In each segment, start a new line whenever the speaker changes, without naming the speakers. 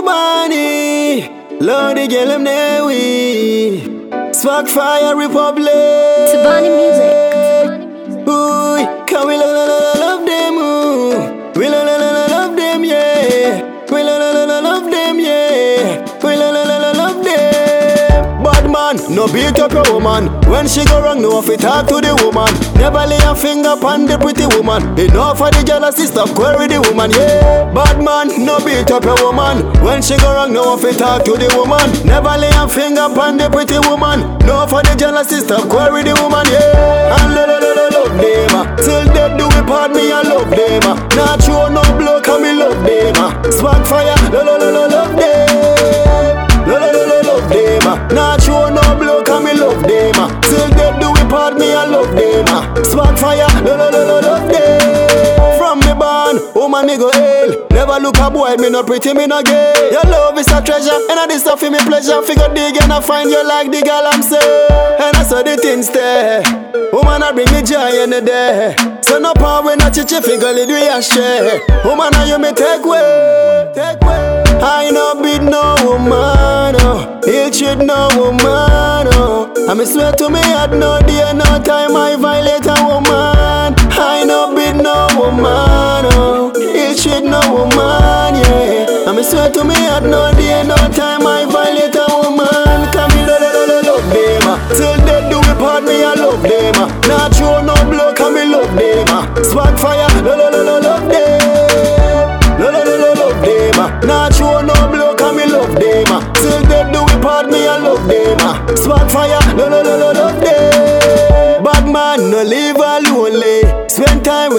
Tubani, Lord, the girl them there we. Spark Fire Republic.
Tabani Music.
Ooh, can we love, love, love them? Ooh. We love, love, love, love them, yeah. Man, no beat up your woman. When she go wrong, no fit talk to the woman. Never lay a finger upon the pretty woman. Enough for the jealousy, stop query the woman, yeah. Bad man, no beat up your woman. When she go wrong, no fit talk to the woman. Never lay a finger upon the pretty woman. No for the jealousy, stop query the woman, yeah. And lo, lo, lo, lo, love them. Till death do we part me, I love them. Not show no blow, come me love them. Spark fire, fire, lo, lo, lo, lo, love them. From me born, woman me go hell. Never look a boy, me not pretty, me not gay. Your love is a treasure, and I this stuff for me pleasure. Figure dig and I find you like the girl I'm say. And I saw the things there. Woman, I bring me joy in the day. So no power when I chichi figure it we a share. Woman, I you me take way, take way. I no beat no woman, oh. Ill treat no woman. I me swear to me, at no day, no time I violate a woman. I no beat no woman, oh. Ill treat no woman, yeah. I me swear to me, at no day, no time I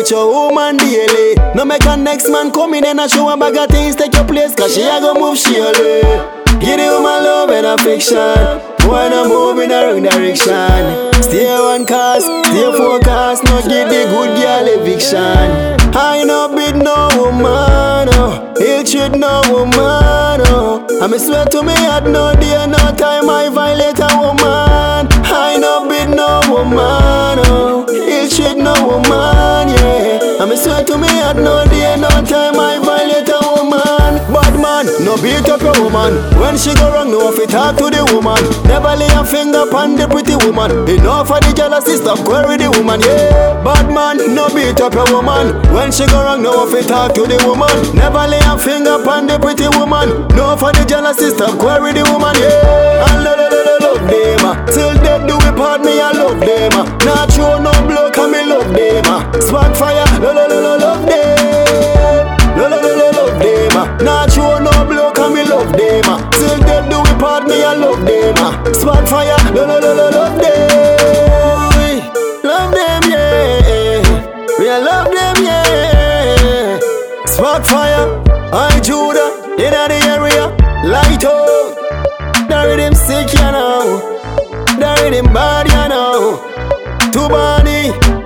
with your woman daily. No make a next man come in and a show a bag of things take your place, cause she a go move surely. Give the woman love and affection. Wanna move in the wrong direction. Stay on course, stay focused, not give the good girl eviction. I no beat no woman, oh. Ill treat no woman, oh. I me swear to me at no day, no I me swear to me at no day, no time I violate a woman. Bad man, no beat up your woman. When she go wrong, no fit talk to the woman. Never lay a finger upon the pretty woman. Enough for the jealousy, stop query the woman, yeah. Bad man, no beat up your woman. When she go wrong, no fit talk to the woman. Never lay a finger upon the pretty woman. No for the jealousy, stop query the woman, yeah. And lo lo lo lo love them. Till death do we part, me lo lo lo lo love them. Love them, yeah. We love them, yeah. Spark fire, I Judah, in the area, light up. The rhythm sick, you know. The rhythm bad, you know. Too body, eh.